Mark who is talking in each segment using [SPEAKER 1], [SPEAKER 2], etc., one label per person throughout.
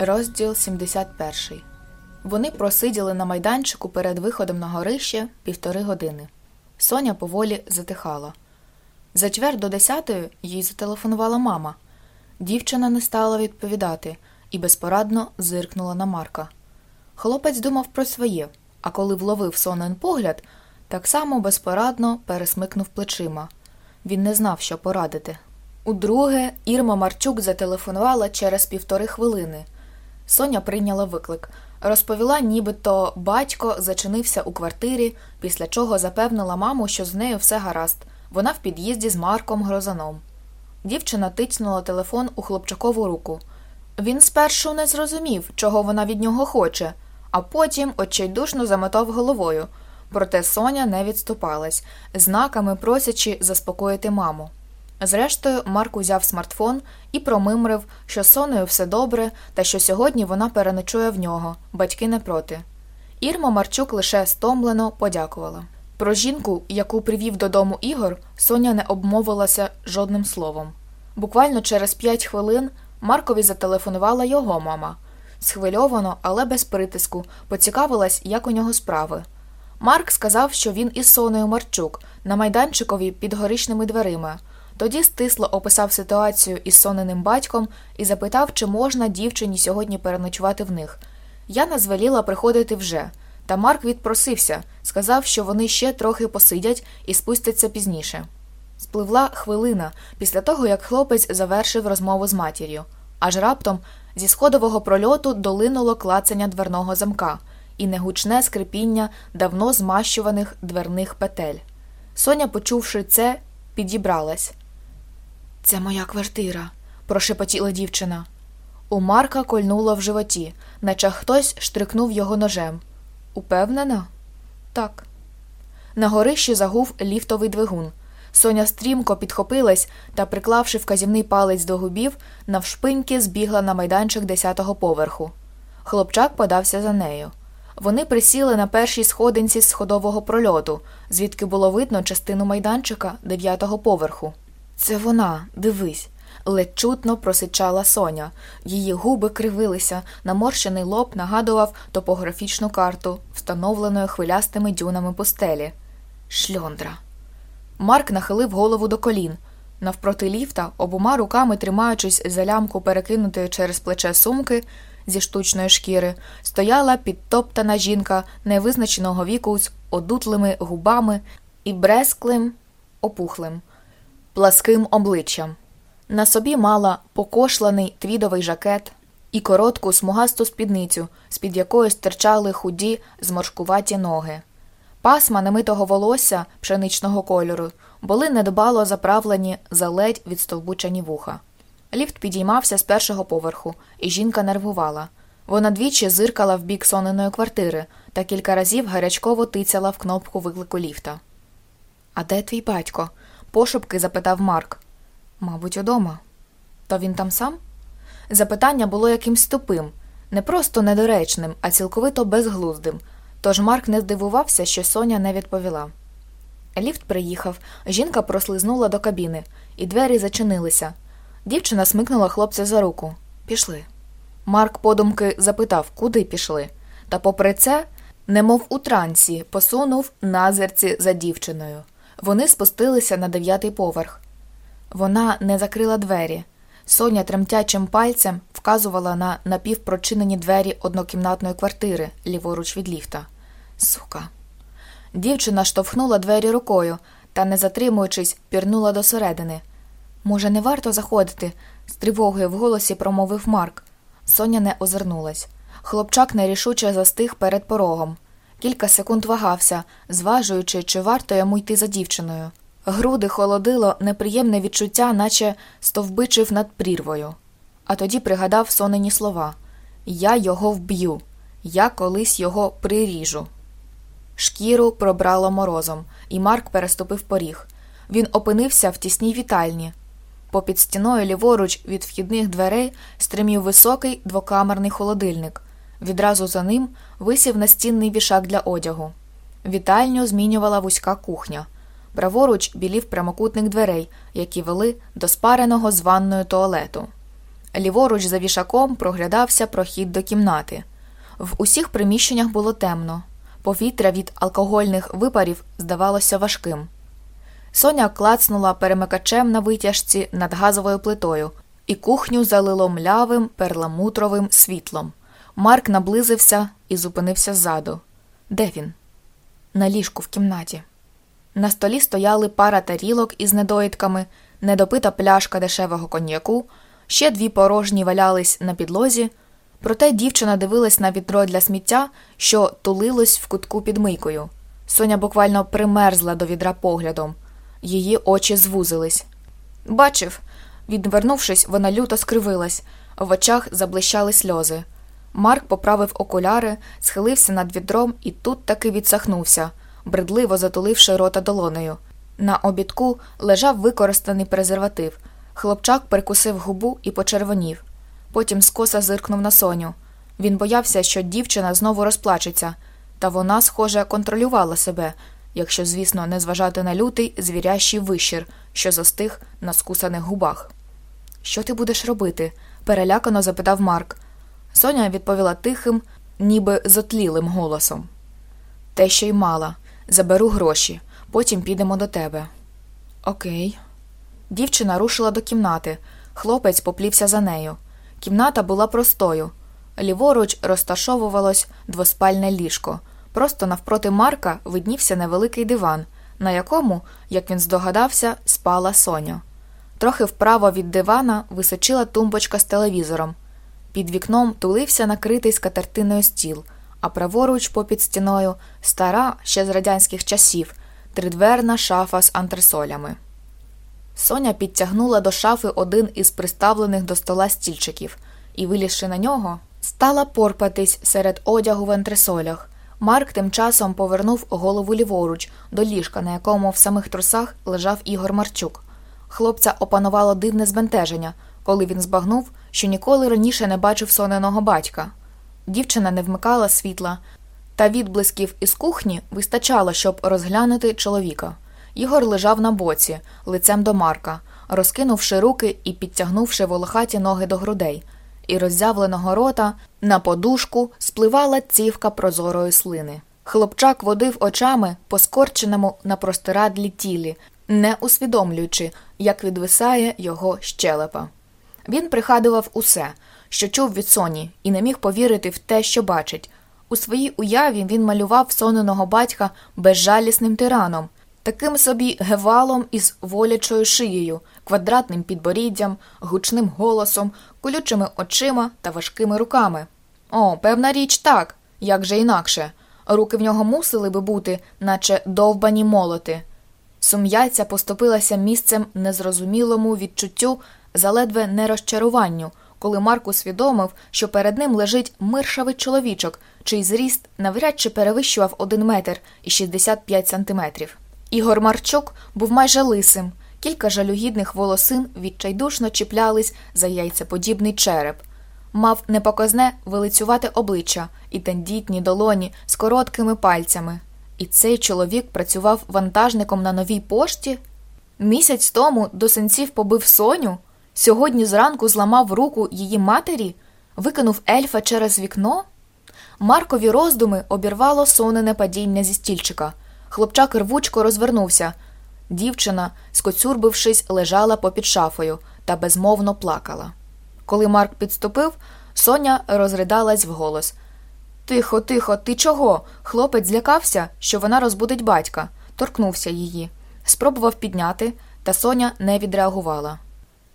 [SPEAKER 1] Розділ 71. Вони просиділи на майданчику перед виходом на горище півтори години. Соня поволі затихала. За чверть до десятої їй зателефонувала мама. Дівчина не стала відповідати і безпорадно зиркнула на Марка. Хлопець думав про своє, а коли вловив сонен погляд, так само безпорадно пересмикнув плечима. Він не знав, що порадити. Удруге, Ірма Марчук зателефонувала через півтори хвилини. Соня прийняла виклик. Розповіла, нібито батько зачинився у квартирі, після чого запевнила маму, що з нею все гаразд. Вона в під'їзді з Марком Грозаном. Дівчина тицнула телефон у хлопчакову руку. Він спершу не зрозумів, чого вона від нього хоче, а потім очайдушно замотав головою. Проте Соня не відступалась, знаками просячи заспокоїти маму. Зрештою, Марк узяв смартфон і промимрив, що соною все добре та що сьогодні вона переночує в нього, батьки не проти. Ірма Марчук лише стомлено подякувала. Про жінку, яку привів додому Ігор, Соня не обмовилася жодним словом. Буквально через п'ять хвилин Маркові зателефонувала його мама. Схвильовано, але без притиску, поцікавилась, як у нього справи. Марк сказав, що він із Соною Марчук на майданчикові під горішними дверима. Тоді стисло описав ситуацію із соненим батьком і запитав, чи можна дівчині сьогодні переночувати в них. Яна звеліла приходити вже, та Марк відпросився, сказав, що вони ще трохи посидять і спустяться пізніше. Спливла хвилина після того, як хлопець завершив розмову з матір'ю, аж раптом зі сходового прольоту долинуло клацання дверного замка і негучне скрипіння давно змащуваних дверних петель. Соня, почувши це, підібралась. Це моя квартира, прошепотіла дівчина. У Марка кольнуло в животі, наче хтось штрикнув його ножем. Упевнена? Так. На горищі загув ліфтовий двигун. Соня стрімко підхопилась та, приклавши вказівний палець до губів, навшпиньки збігла на майданчик десятого поверху. Хлопчак подався за нею. Вони присіли на першій сходинці з сходового прольоту, звідки було видно частину майданчика дев'ятого поверху. Це вона, дивись, ледь чутно просичала Соня. Її губи кривилися, наморщений лоб нагадував топографічну карту, встановленою хвилястими дюнами пустелі. Шльондра. Марк нахилив голову до колін. Навпроти ліфта, обома руками тримаючись за лямку перекинутої через плече сумки зі штучної шкіри, стояла підтоптана жінка невизначеного віку з одутлими губами і бресклим, опухлим пласким обличчям. На собі мала покошланий твідовий жакет і коротку смугасту спідницю, з під якої стирчали худі зморшкуваті ноги. Пасма немитого волосся пшеничного кольору були недбало заправлені за ледь відстовбучені вуха. Ліфт підіймався з першого поверху, і жінка нервувала. Вона двічі зиркала в бік соненої квартири та кілька разів гарячково тицяла в кнопку виклику ліфта. А де твій батько? Пошепки запитав Марк. Мабуть, удома. То він там сам? Запитання було якимсь тупим, не просто недоречним, а цілковито безглуздим. Тож Марк не здивувався, що Соня не відповіла. Ліфт приїхав, жінка прослизнула до кабіни, і двері зачинилися. Дівчина смикнула хлопця за руку. Пішли. Марк подумки запитав, куди пішли. Та, попри це, немов у трансі, посунув назирці за дівчиною. Вони спустилися на дев'ятий поверх. Вона не закрила двері. Соня тремтячим пальцем вказувала на напівпрочинені двері однокімнатної квартири ліворуч від ліфта. Сука. Дівчина штовхнула двері рукою та, не затримуючись, пірнула досередини. Може, не варто заходити? з тривогою в голосі промовив Марк. Соня не озирнулась. Хлопчак нерішуче застиг перед порогом. Кілька секунд вагався, зважуючи, чи варто йому йти за дівчиною. Груди холодило неприємне відчуття, наче стовбичив над прірвою. А тоді пригадав сонені слова Я його вб'ю, я колись його приріжу. Шкіру пробрало морозом, і Марк переступив поріг. Він опинився в тісній вітальні. Попід стіною ліворуч від вхідних дверей стримів високий двокамерний холодильник. Відразу за ним висів настінний вішак для одягу. Вітальню змінювала вузька кухня. Праворуч білів прямокутник дверей, які вели до спареного з ванною туалету. Ліворуч за вішаком проглядався прохід до кімнати. В усіх приміщеннях було темно. Повітря від алкогольних випарів здавалося важким. Соня клацнула перемикачем на витяжці над газовою плитою, і кухню залило млявим перламутровим світлом. Марк наблизився і зупинився ззаду. Де він? На ліжку в кімнаті. На столі стояли пара тарілок із недоїдками, недопита пляшка дешевого коньяку, ще дві порожні валялись на підлозі. Проте дівчина дивилась на відро для сміття, що тулилось в кутку під мийкою. Соня буквально примерзла до відра поглядом. Її очі звузились. Бачив. Відвернувшись, вона люто скривилась, в очах заблищали сльози. Марк поправив окуляри, схилився над відром і тут таки відсахнувся, бредливо затуливши рота долонею. На обідку лежав використаний презерватив. Хлопчак прикусив губу і почервонів. Потім скоса зиркнув на Соню. Він боявся, що дівчина знову розплачеться, та вона, схоже, контролювала себе, якщо, звісно, не зважати на лютий звірящий вищір, що застиг на скусаних губах. Що ти будеш робити? перелякано запитав Марк. Соня відповіла тихим, ніби зотлілим голосом. Те, що й мала. Заберу гроші, потім підемо до тебе. Окей. Дівчина рушила до кімнати. Хлопець поплівся за нею. Кімната була простою. Ліворуч розташовувалось двоспальне ліжко. Просто навпроти Марка виднівся невеликий диван, на якому, як він здогадався, спала Соня. Трохи вправо від дивана височила тумбочка з телевізором. Під вікном тулився накритий скатертиною стіл, а праворуч попід стіною стара, ще з радянських часів, тридверна шафа з антресолями. Соня підтягнула до шафи один із приставлених до стола стільчиків і, вилізши на нього, стала порпатись серед одягу в антресолях. Марк тим часом повернув голову ліворуч до ліжка, на якому в самих трусах лежав Ігор Марчук. Хлопця опанувало дивне збентеження, коли він збагнув, що ніколи раніше не бачив соненого батька. Дівчина не вмикала світла, та відблисків із кухні вистачало, щоб розглянути чоловіка. Ігор лежав на боці, лицем до Марка, розкинувши руки і підтягнувши волохаті ноги до грудей, і роззявленого рота на подушку спливала цівка прозорої слини. Хлопчак водив очами по скорченому на простирадлі тілі, не усвідомлюючи, як відвисає його щелепа. Він пригадував усе, що чув від Соні, і не міг повірити в те, що бачить. У своїй уяві він малював соненого батька безжалісним тираном, таким собі гевалом із волячою шиєю, квадратним підборіддям, гучним голосом, колючими очима та важкими руками. О, певна річ, так, як же інакше. Руки в нього мусили би бути, наче довбані молоти. Сум'яця поступилася місцем незрозумілому відчуттю, заледве не розчаруванню, коли Марк усвідомив, що перед ним лежить миршавий чоловічок, чий зріст навряд чи перевищував 1 метр і 65 сантиметрів. Ігор Марчук був майже лисим, кілька жалюгідних волосин відчайдушно чіплялись за яйцеподібний череп, мав непоказне вилицювати обличчя і тендітні долоні з короткими пальцями. І цей чоловік працював вантажником на новій пошті. Місяць тому до синців побив Соню, сьогодні зранку зламав руку її матері, викинув ельфа через вікно. Маркові роздуми обірвало сонене падіння зі стільчика. Хлопчак рвучко розвернувся. Дівчина, скоцюрбившись, лежала попід шафою та безмовно плакала. Коли Марк підступив, Соня розридалась вголос. Тихо, тихо, ти чого? Хлопець злякався, що вона розбудить батька, торкнувся її, спробував підняти, та Соня не відреагувала.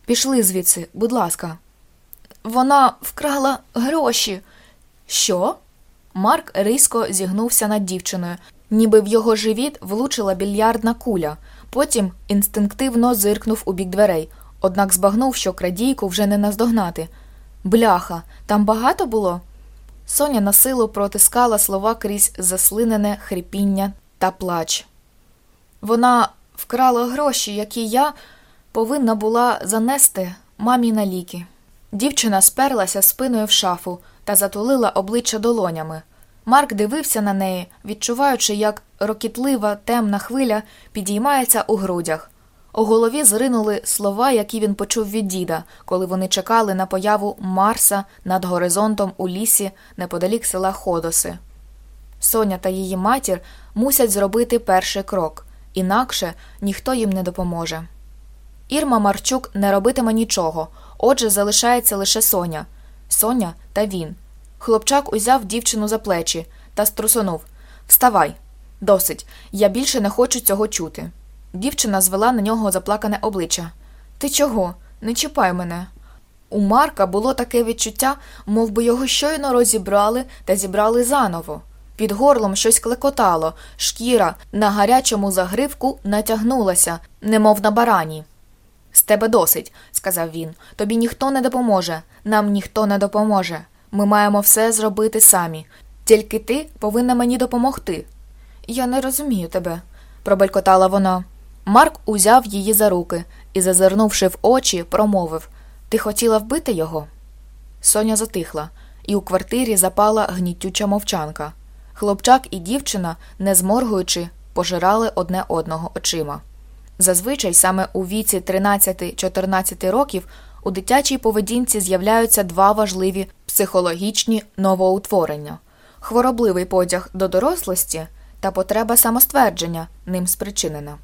[SPEAKER 1] Пішли звідси, будь ласка. Вона вкрала гроші. Що? Марк різко зігнувся над дівчиною, ніби в його живіт влучила більярдна куля, потім інстинктивно зиркнув у бік дверей, однак збагнув, що крадійку вже не наздогнати. Бляха, там багато було? Соня на силу протискала слова крізь заслинене хрипіння та плач. Вона вкрала гроші, які я повинна була занести мамі на ліки. Дівчина сперлася спиною в шафу та затулила обличчя долонями. Марк дивився на неї, відчуваючи, як рокітлива темна хвиля підіймається у грудях. У голові зринули слова, які він почув від діда, коли вони чекали на появу Марса над горизонтом у лісі неподалік села Ходоси. Соня та її матір мусять зробити перший крок, інакше ніхто їм не допоможе. Ірма Марчук не робитиме нічого, отже, залишається лише Соня. Соня та він. Хлопчак узяв дівчину за плечі та струсонув Вставай, досить, я більше не хочу цього чути. Дівчина звела на нього заплакане обличчя. Ти чого? Не чіпай мене. У Марка було таке відчуття, мов би його щойно розібрали та зібрали заново. Під горлом щось клекотало, шкіра на гарячому загривку натягнулася, немов на барані. З тебе досить, сказав він. Тобі ніхто не допоможе, нам ніхто не допоможе. Ми маємо все зробити самі. Тільки ти повинна мені допомогти. Я не розумію тебе, пробелькотала вона. Марк узяв її за руки і, зазирнувши в очі, промовив Ти хотіла вбити його? Соня затихла, і у квартирі запала гнітюча мовчанка. Хлопчак і дівчина, не зморгуючи, пожирали одне одного очима. Зазвичай саме у віці 13-14 років у дитячій поведінці з'являються два важливі психологічні новоутворення хворобливий потяг до дорослості та потреба самоствердження ним спричинена.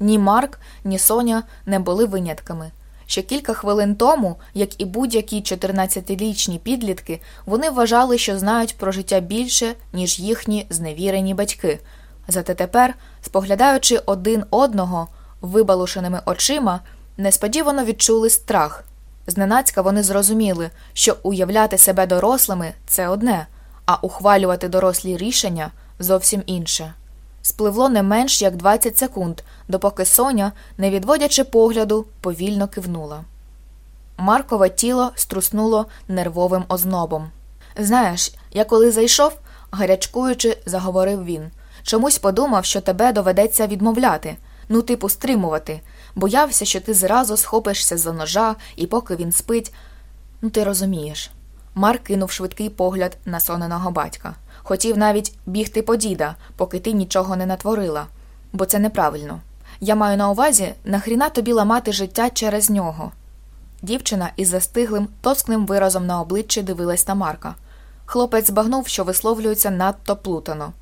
[SPEAKER 1] Ні Марк, ні Соня не були винятками. Ще кілька хвилин тому, як і будь-які 14-річні підлітки, вони вважали, що знають про життя більше, ніж їхні зневірені батьки. Зате тепер, споглядаючи один одного вибалушеними очима, несподівано відчули страх. Зненацька вони зрозуміли, що уявляти себе дорослими це одне, а ухвалювати дорослі рішення зовсім інше. Спливло не менш як 20 секунд, допоки Соня, не відводячи погляду, повільно кивнула. Маркове тіло струснуло нервовим ознобом. Знаєш, я коли зайшов, гарячкуючи, заговорив він. Чомусь подумав, що тебе доведеться відмовляти, ну, типу, стримувати. Боявся, що ти зразу схопишся за ножа, і поки він спить. Ну, ти розумієш. Марк кинув швидкий погляд на соненого батька. Хотів навіть бігти по діда, поки ти нічого не натворила, бо це неправильно. Я маю на увазі, нахріна тобі ламати життя через нього. Дівчина із застиглим, тоскним виразом на обличчі дивилась на Марка. Хлопець збагнув, що висловлюється надто плутано.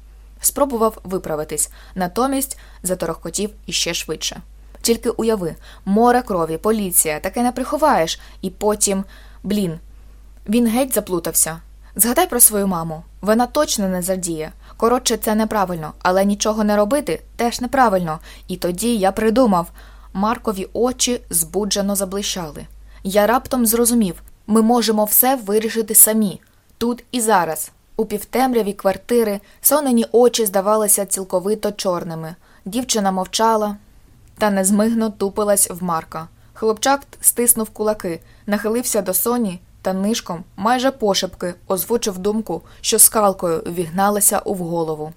[SPEAKER 1] Спробував виправитись, натомість заторохкотів іще швидше. Тільки уяви, море крові, поліція, таке не приховаєш, і потім. Блін. Він геть заплутався. Згадай про свою маму. Вона точно не задіє. Коротше, це неправильно, але нічого не робити теж неправильно. І тоді я придумав. Маркові очі збуджено заблищали. Я раптом зрозумів ми можемо все вирішити самі, тут і зараз. У півтемряві квартири сонені очі здавалися цілковито чорними. Дівчина мовчала та незмигно тупилась в Марка. Хлопчак стиснув кулаки, нахилився до соні та нишком, майже пошепки, озвучив думку, що скалкою вігналася у голову.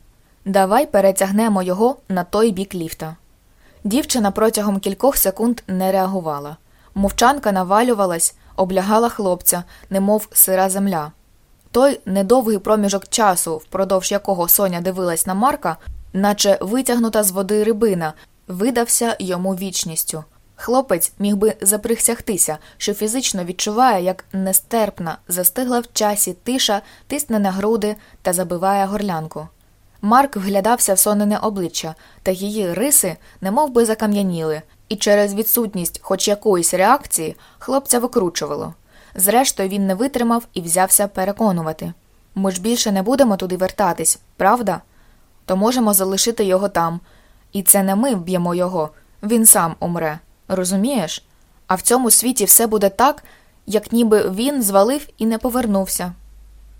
[SPEAKER 1] Давай перетягнемо його на той бік ліфта. Дівчина протягом кількох секунд не реагувала. Мовчанка навалювалась, облягала хлопця, немов сира земля. Той недовгий проміжок часу, впродовж якого Соня дивилась на Марка, наче витягнута з води рибина, видався йому вічністю. Хлопець міг би заприсягтися, що фізично відчуває, як нестерпна, застигла в часі тиша, тисне на груди та забиває горлянку. Марк вглядався в сонене обличчя, та її риси немов би закам'яніли, і через відсутність хоч якоїсь реакції хлопця викручувало. Зрештою, він не витримав і взявся переконувати ми ж більше не будемо туди вертатись, правда? То можемо залишити його там. І це не ми вб'ємо його, він сам умре. Розумієш? А в цьому світі все буде так, як ніби він звалив і не повернувся.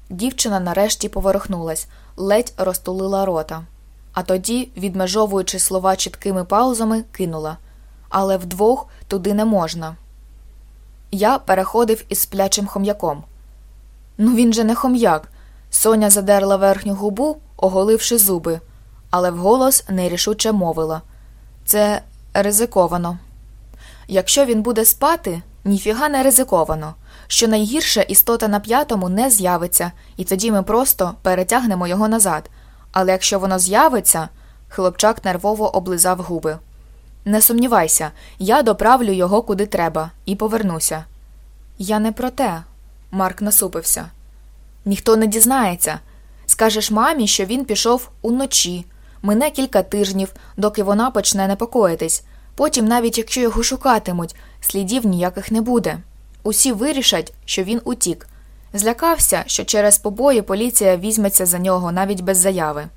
[SPEAKER 1] Дівчина нарешті поворухнулась, ледь розтулила рота, а тоді, відмежовуючи слова чіткими паузами, кинула але вдвох туди не можна. Я переходив із сплячим хом'яком. Ну він же не хом'як. Соня задерла верхню губу, оголивши зуби, але вголос нерішуче мовила це ризиковано. Якщо він буде спати, ніфіга не ризиковано. Що найгірше істота на п'ятому не з'явиться, і тоді ми просто перетягнемо його назад. Але якщо воно з'явиться, хлопчак нервово облизав губи. Не сумнівайся, я доправлю його куди треба і повернуся. Я не про те, Марк насупився. Ніхто не дізнається. Скажеш мамі, що він пішов уночі. Мине кілька тижнів, доки вона почне непокоїтись. Потім, навіть якщо його шукатимуть, слідів ніяких не буде. Усі вирішать, що він утік. Злякався, що через побої поліція візьметься за нього навіть без заяви.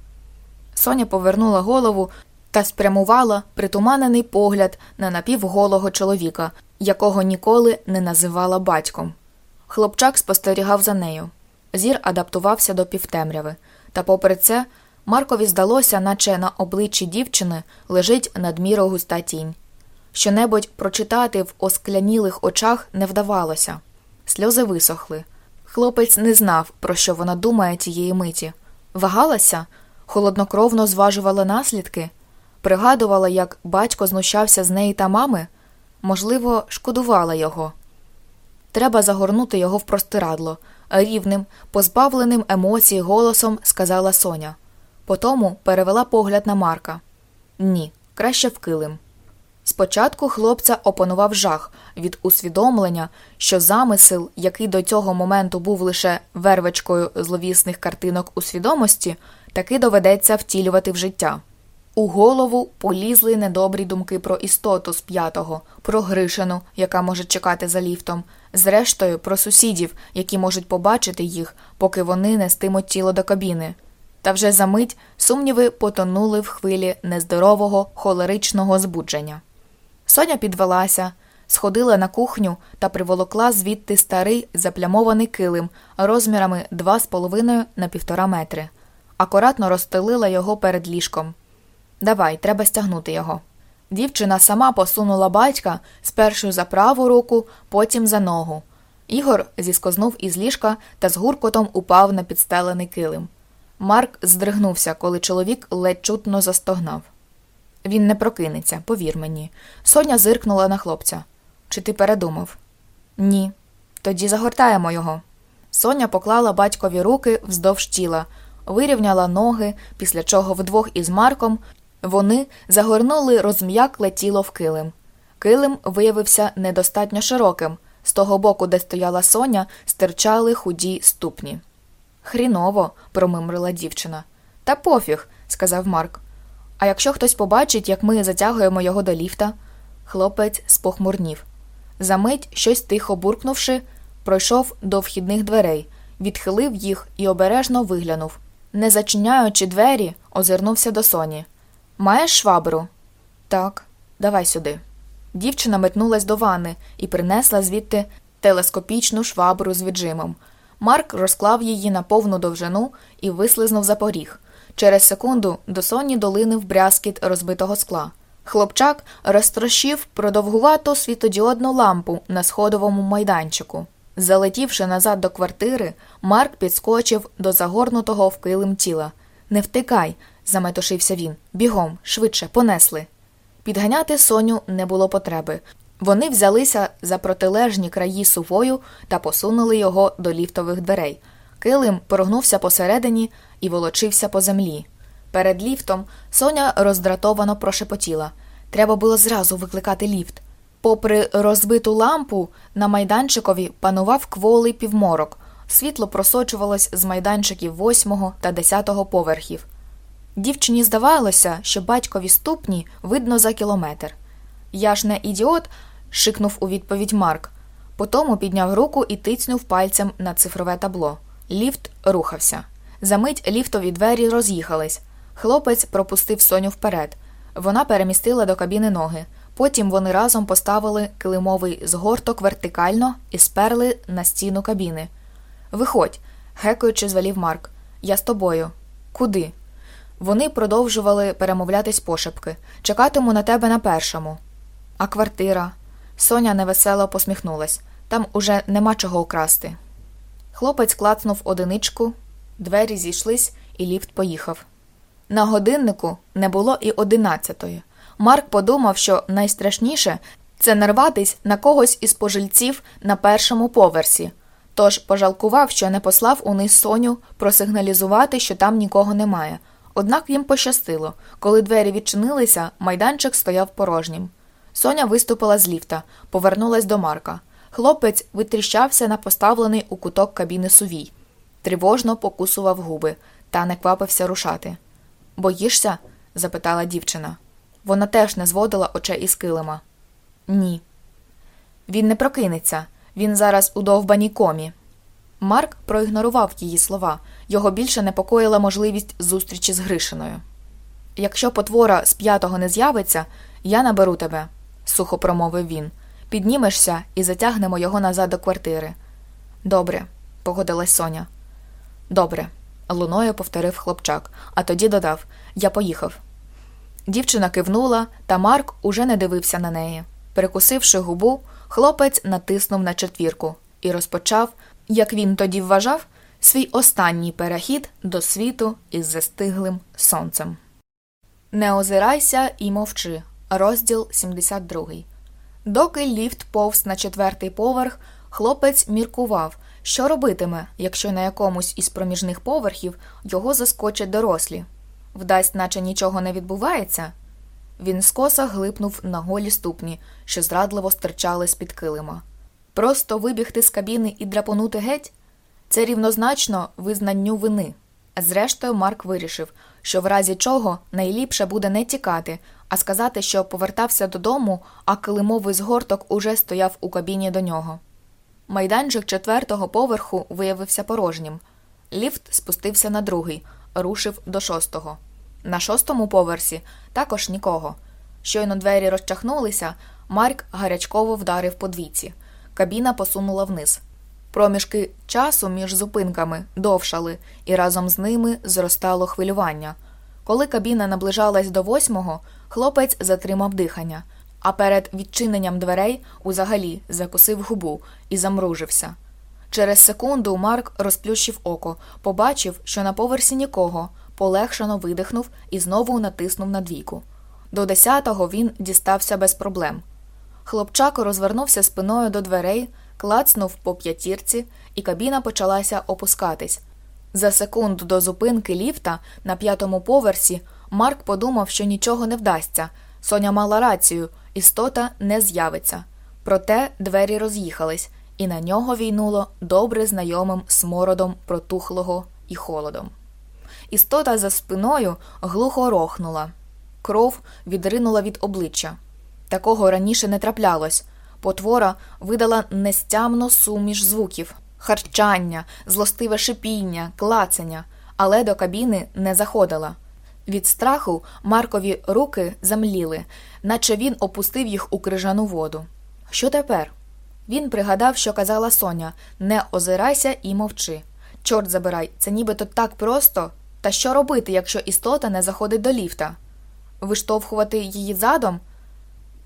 [SPEAKER 1] Соня повернула голову та спрямувала притуманений погляд на напівголого чоловіка, якого ніколи не називала батьком. Хлопчак спостерігав за нею. Зір адаптувався до півтемряви, та, попри це, Маркові здалося, наче на обличчі дівчини лежить надміру густа тінь. Щонебудь прочитати в осклянілих очах не вдавалося. Сльози висохли. Хлопець не знав, про що вона думає тієї миті. Вагалася, холоднокровно зважувала наслідки, пригадувала, як батько знущався з неї та мами, можливо, шкодувала його. Треба загорнути його в простирадло, рівним, позбавленим емоцій голосом сказала Соня. Потому перевела погляд на Марка. Ні, краще в килим. Спочатку хлопця опанував жах від усвідомлення, що замисел, який до цього моменту був лише вервечкою зловісних картинок у свідомості, таки доведеться втілювати в життя. У голову полізли недобрі думки про істоту з п'ятого, про Гришину, яка може чекати за ліфтом, зрештою про сусідів, які можуть побачити їх, поки вони нестимуть тіло до кабіни. Та вже за мить сумніви потонули в хвилі нездорового холеричного збудження. Соня підвелася, сходила на кухню та приволокла звідти старий заплямований килим розмірами 2,5 на півтора метри. Акуратно розстелила його перед ліжком. Давай, треба стягнути його. Дівчина сама посунула батька спершу за праву руку, потім за ногу. Ігор зіскознув із ліжка та з гуркотом упав на підстелений килим. Марк здригнувся, коли чоловік ледь чутно застогнав. Він не прокинеться, повір мені. Соня зиркнула на хлопця. Чи ти передумав? Ні. Тоді загортаємо його. Соня поклала батькові руки вздовж тіла, вирівняла ноги, після чого вдвох із Марком вони загорнули розм'якле тіло в килим. Килим виявився недостатньо широким. З того боку, де стояла Соня, стирчали худі ступні. Хріново, промимрила дівчина. Та пофіг, сказав Марк. А якщо хтось побачить, як ми затягуємо його до ліфта, хлопець спохмурнів. Замить, щось тихо буркнувши, пройшов до вхідних дверей, відхилив їх і обережно виглянув. Не зачиняючи двері, озирнувся до Соні. Маєш швабру? Так, давай сюди. Дівчина метнулась до ванни і принесла звідти телескопічну швабру з віджимом. Марк розклав її на повну довжину і вислизнув за поріг. Через секунду до Соні долинив брязкіт розбитого скла. Хлопчак розтрощив продовгувату світодіодну лампу на сходовому майданчику. Залетівши назад до квартири, Марк підскочив до загорнутого в килим тіла. Не втикай, заметушився він. Бігом, швидше, понесли. Підганяти Соню не було потреби. Вони взялися за протилежні краї сувою та посунули його до ліфтових дверей. Килим прогнувся посередині і волочився по землі. Перед ліфтом Соня роздратовано прошепотіла треба було зразу викликати ліфт. Попри розбиту лампу, на майданчикові панував кволий півморок. Світло просочувалось з майданчиків восьмого та десятого поверхів. Дівчині здавалося, що батькові ступні видно за кілометр. Я ж не ідіот, шикнув у відповідь Марк. Потому підняв руку і тицнув пальцем на цифрове табло. Ліфт рухався. Замить ліфтові двері роз'їхались. Хлопець пропустив Соню вперед. Вона перемістила до кабіни ноги. Потім вони разом поставили килимовий згорток вертикально і сперли на стіну кабіни. Виходь, гекаючи, звелів Марк. Я з тобою. Куди? Вони продовжували перемовлятись пошепки. Чекатиму на тебе на першому. А квартира. Соня невесело посміхнулась. Там уже нема чого украсти. Хлопець клацнув одиничку, двері зійшлись, і ліфт поїхав. На годиннику не було і одинадцятої. Марк подумав, що найстрашніше це нарватись на когось із пожильців на першому поверсі, тож пожалкував, що не послав униз Соню просигналізувати, що там нікого немає. Однак їм пощастило коли двері відчинилися, майданчик стояв порожнім. Соня виступила з ліфта, повернулась до Марка. Хлопець витріщався на поставлений у куток кабіни сувій, тривожно покусував губи та не квапився рушати. Боїшся? запитала дівчина. Вона теж не зводила очей із килима. Ні. Він не прокинеться. Він зараз у довбаній комі. Марк проігнорував її слова, його більше непокоїла можливість зустрічі з Гришиною. Якщо потвора з п'ятого не з'явиться, я наберу тебе, сухо промовив він. Піднімешся і затягнемо його назад до квартири. Добре, погодилась Соня. Добре, луною повторив хлопчак, а тоді додав Я поїхав. Дівчина кивнула, та Марк уже не дивився на неї. Перекусивши губу, хлопець натиснув на четвірку і розпочав, як він тоді вважав, свій останній перехід до світу із застиглим сонцем. Не озирайся і мовчи. Розділ 72 Доки ліфт повз на четвертий поверх, хлопець міркував, що робитиме, якщо на якомусь із проміжних поверхів його заскочать дорослі. Вдасть, наче нічого не відбувається. Він скоса глипнув на голі ступні, що зрадливо стирчали з під килима. Просто вибігти з кабіни і драпонути геть це рівнозначно визнанню вини. Зрештою, Марк вирішив, що в разі чого найліпше буде не тікати, а сказати, що повертався додому, а килимовий згорток уже стояв у кабіні до нього. Майданчик четвертого поверху виявився порожнім. Ліфт спустився на другий, рушив до шостого. На шостому поверсі також нікого. Щойно двері розчахнулися, Марк гарячково вдарив по двійці. Кабіна посунула вниз. Проміжки часу між зупинками довшали, і разом з ними зростало хвилювання. Коли кабіна наближалась до восьмого, хлопець затримав дихання, а перед відчиненням дверей узагалі закусив губу і замружився. Через секунду Марк розплющив око, побачив, що на поверсі нікого, полегшено видихнув і знову натиснув на двійку. До десятого він дістався без проблем. Хлопчак розвернувся спиною до дверей, клацнув по п'ятірці, і кабіна почалася опускатись. За секунду до зупинки ліфта на п'ятому поверсі Марк подумав, що нічого не вдасться. Соня мала рацію, істота не з'явиться. Проте двері роз'їхались, і на нього війнуло добре знайомим смородом протухлого і холодом. Істота за спиною глухо рохнула, кров відринула від обличчя. Такого раніше не траплялось. Потвора видала нестямно суміш звуків харчання, злостиве шипіння, клацання, але до кабіни не заходила. Від страху Маркові руки замліли, наче він опустив їх у крижану воду. Що тепер? Він пригадав, що казала Соня не озирайся і мовчи. Чорт забирай, це нібито так просто. Та що робити, якщо істота не заходить до ліфта? Виштовхувати її задом?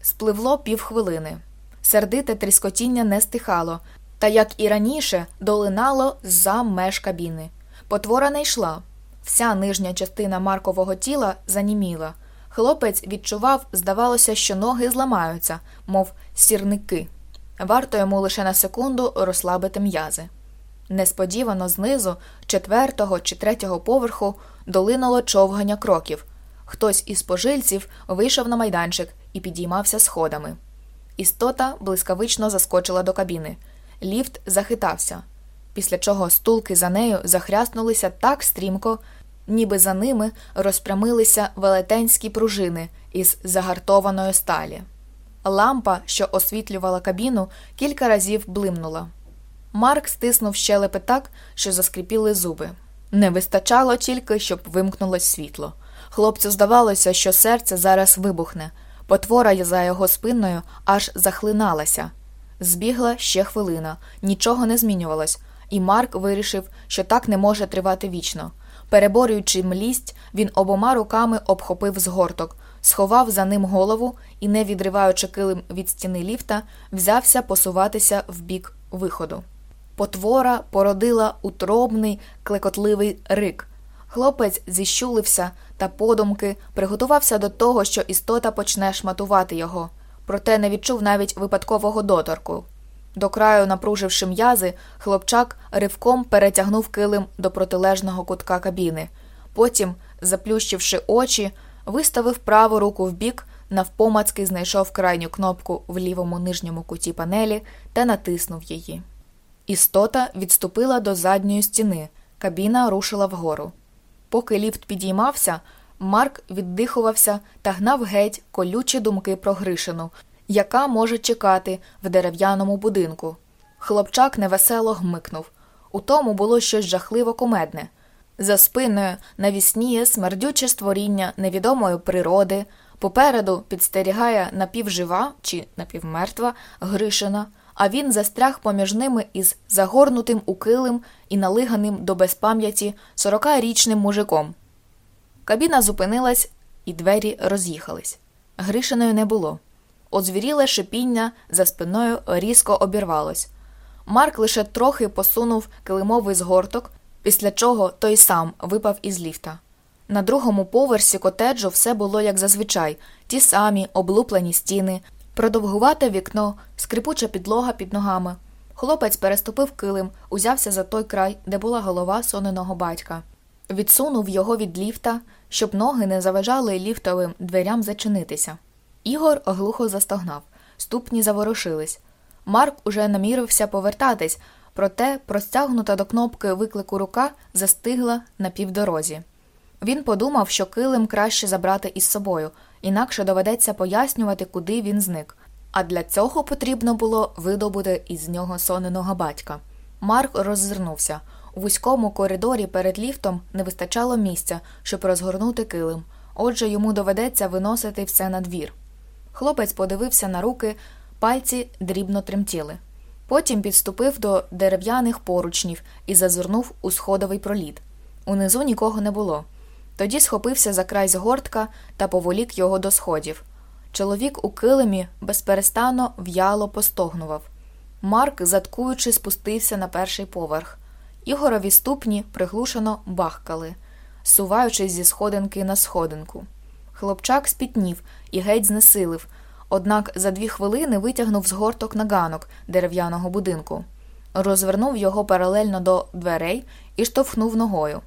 [SPEAKER 1] Спливло півхвилини. Сердите тріскотіння не стихало, та, як і раніше, долинало за меж кабіни. Потвора не йшла. Вся нижня частина Маркового тіла заніміла. Хлопець відчував, здавалося, що ноги зламаються, мов сірники. Варто йому лише на секунду розслабити м'язи. Несподівано знизу, четвертого чи третього поверху, долинуло човгання кроків. Хтось із пожильців вийшов на майданчик і підіймався сходами. Істота блискавично заскочила до кабіни. Ліфт захитався, після чого стулки за нею захряснулися так стрімко, ніби за ними розпрямилися велетенські пружини із загартованої сталі. Лампа, що освітлювала кабіну, кілька разів блимнула. Марк стиснув щелепи так, що заскріпіли зуби. Не вистачало тільки, щоб вимкнулось світло. Хлопцю здавалося, що серце зараз вибухне. Потвора за його спиною аж захлиналася. Збігла ще хвилина, нічого не змінювалось, і Марк вирішив, що так не може тривати вічно. Переборюючи млість, він обома руками обхопив згорток, сховав за ним голову і, не відриваючи килим від стіни ліфта, взявся посуватися в бік виходу. Потвора породила утробний клекотливий рик. Хлопець зіщулився та подумки приготувався до того, що істота почне шматувати його, проте не відчув навіть випадкового доторку. До краю, напруживши м'язи, хлопчак ривком перетягнув килим до протилежного кутка кабіни. Потім, заплющивши очі, виставив праву руку вбік, навпомацки знайшов крайню кнопку в лівому нижньому куті панелі та натиснув її. Істота відступила до задньої стіни, кабіна рушила вгору. Поки ліфт підіймався, Марк віддихувався та гнав геть колючі думки про Гришину, яка може чекати в дерев'яному будинку. Хлопчак невесело гмикнув. У тому було щось жахливо кумедне. За спиною навісніє смердюче створіння невідомої природи, попереду підстерігає напівжива чи напівмертва Гришина, а він застряг поміж ними із загорнутим у килим і налиганим до безпам'яті сорокарічним мужиком. Кабіна зупинилась, і двері роз'їхались. Гришиної не було. Озвіріле шипіння за спиною різко обірвалось. Марк лише трохи посунув килимовий згорток, після чого той сам випав із ліфта. На другому поверсі котеджу все було як зазвичай ті самі облуплені стіни, продовгувате вікно, скрипуча підлога під ногами. Хлопець переступив килим, узявся за той край, де була голова соненого батька. Відсунув його від ліфта, щоб ноги не заважали ліфтовим дверям зачинитися. Ігор глухо застогнав, ступні заворушились. Марк уже намірився повертатись, проте простягнута до кнопки виклику рука застигла на півдорозі. Він подумав, що килим краще забрати із собою, інакше доведеться пояснювати, куди він зник. А для цього потрібно було видобути із нього соненого батька. Марк роззирнувся. У вузькому коридорі перед ліфтом не вистачало місця, щоб розгорнути килим, отже, йому доведеться виносити все на двір. Хлопець подивився на руки, пальці дрібно тремтіли. Потім підступив до дерев'яних поручнів і зазирнув у сходовий проліт. Унизу нікого не було. Тоді схопився за край згортка та поволік його до сходів. Чоловік у килимі безперестанно в'яло постогнував. Марк, заткуючи, спустився на перший поверх. Ігорові ступні приглушено бахкали, суваючись зі сходинки на сходинку. Хлопчак спітнів і геть знесилив, однак за дві хвилини витягнув згорток на ганок дерев'яного будинку, розвернув його паралельно до дверей і штовхнув ногою.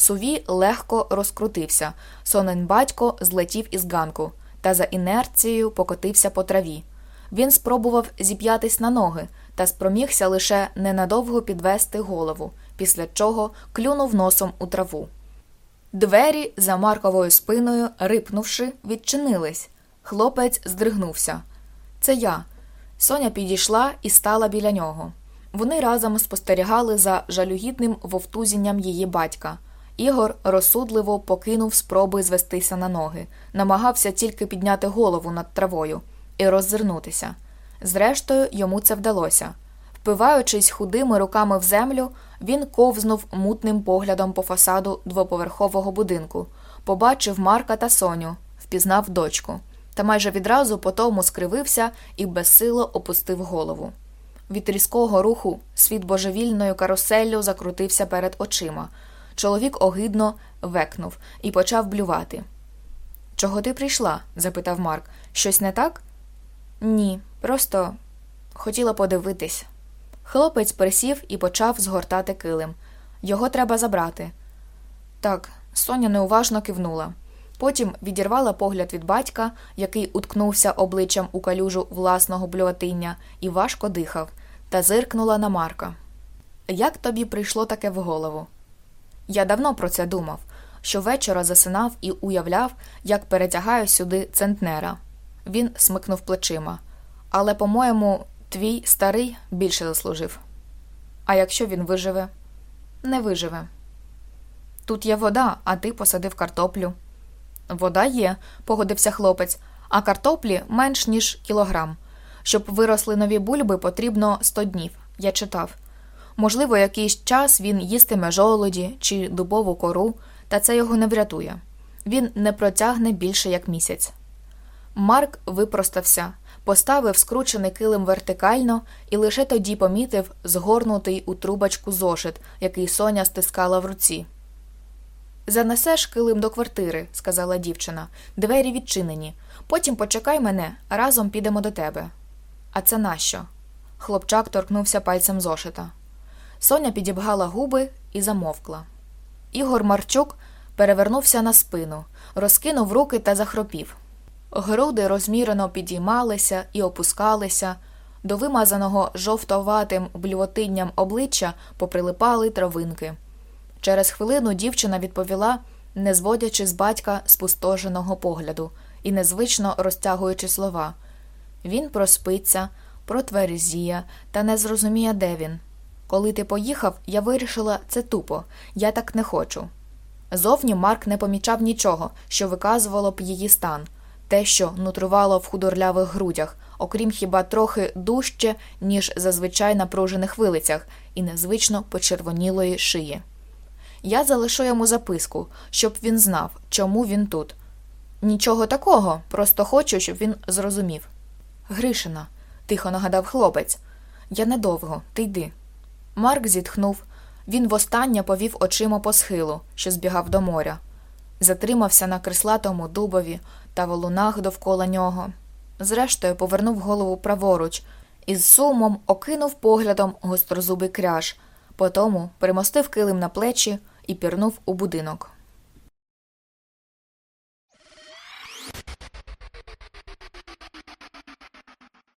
[SPEAKER 1] Суві легко розкрутився, сонен батько злетів із ганку та за інерцією покотився по траві. Він спробував зіп'ятись на ноги та спромігся лише ненадовго підвести голову, після чого клюнув носом у траву. Двері за Марковою спиною, рипнувши, відчинились. Хлопець здригнувся. Це я. Соня підійшла і стала біля нього. Вони разом спостерігали за жалюгідним вовтузінням її батька. Ігор розсудливо покинув спроби звестися на ноги, намагався тільки підняти голову над травою і роззирнутися. Зрештою, йому це вдалося. Впиваючись худими руками в землю, він ковзнув мутним поглядом по фасаду двоповерхового будинку, побачив Марка та Соню, впізнав дочку, та майже відразу по тому скривився і безсило опустив голову. Від різкого руху світ божевільною каруселлю закрутився перед очима. Чоловік огидно векнув і почав блювати. Чого ти прийшла? запитав Марк. Щось не так? Ні, просто хотіла подивитись. Хлопець присів і почав згортати килим. Його треба забрати. Так, Соня неуважно кивнула. Потім відірвала погляд від батька, який уткнувся обличчям у калюжу власного блюватиння і важко дихав, та зиркнула на Марка. Як тобі прийшло таке в голову? Я давно про це думав, що вечора засинав і уявляв, як перетягаю сюди центнера. Він смикнув плечима. Але, по-моєму, твій старий більше заслужив. А якщо він виживе, не виживе. Тут є вода, а ти посадив картоплю. Вода є, погодився хлопець, а картоплі менш ніж кілограм. Щоб виросли нові бульби, потрібно сто днів. Я читав. Можливо, якийсь час він їстиме жолоді чи дубову кору, та це його не врятує. Він не протягне більше як місяць. Марк випростався, поставив скручений килим вертикально і лише тоді помітив згорнутий у трубочку зошит, який Соня стискала в руці. Занесеш килим до квартири, сказала дівчина. Двері відчинені. Потім почекай мене, разом підемо до тебе. А це нащо? Хлопчак торкнувся пальцем зошита. Соня підібгала губи і замовкла. Ігор Марчук перевернувся на спину, розкинув руки та захропів. Груди розмірено підіймалися і опускалися, до вимазаного жовтоватим блювотинням обличчя поприлипали травинки. Через хвилину дівчина відповіла, не зводячи з батька спустоженого погляду і незвично розтягуючи слова. Він проспиться, протверзіє та не зрозуміє, де він. Коли ти поїхав, я вирішила це тупо, я так не хочу. Зовні Марк не помічав нічого, що виказувало б її стан, те, що нутрувало в худорлявих грудях, окрім хіба трохи дужче, ніж зазвичай напружених вилицях, і незвично почервонілої шиї. Я залишу йому записку, щоб він знав, чому він тут. Нічого такого, просто хочу, щоб він зрозумів. Гришина, тихо нагадав хлопець, я недовго, ти йди. Марк зітхнув. Він востаннє повів очима по схилу, що збігав до моря, затримався на крислатому дубові та валунах довкола нього. Зрештою, повернув голову праворуч і з сумом окинув поглядом гострозубий кряж, потому примостив килим на плечі і пірнув у будинок.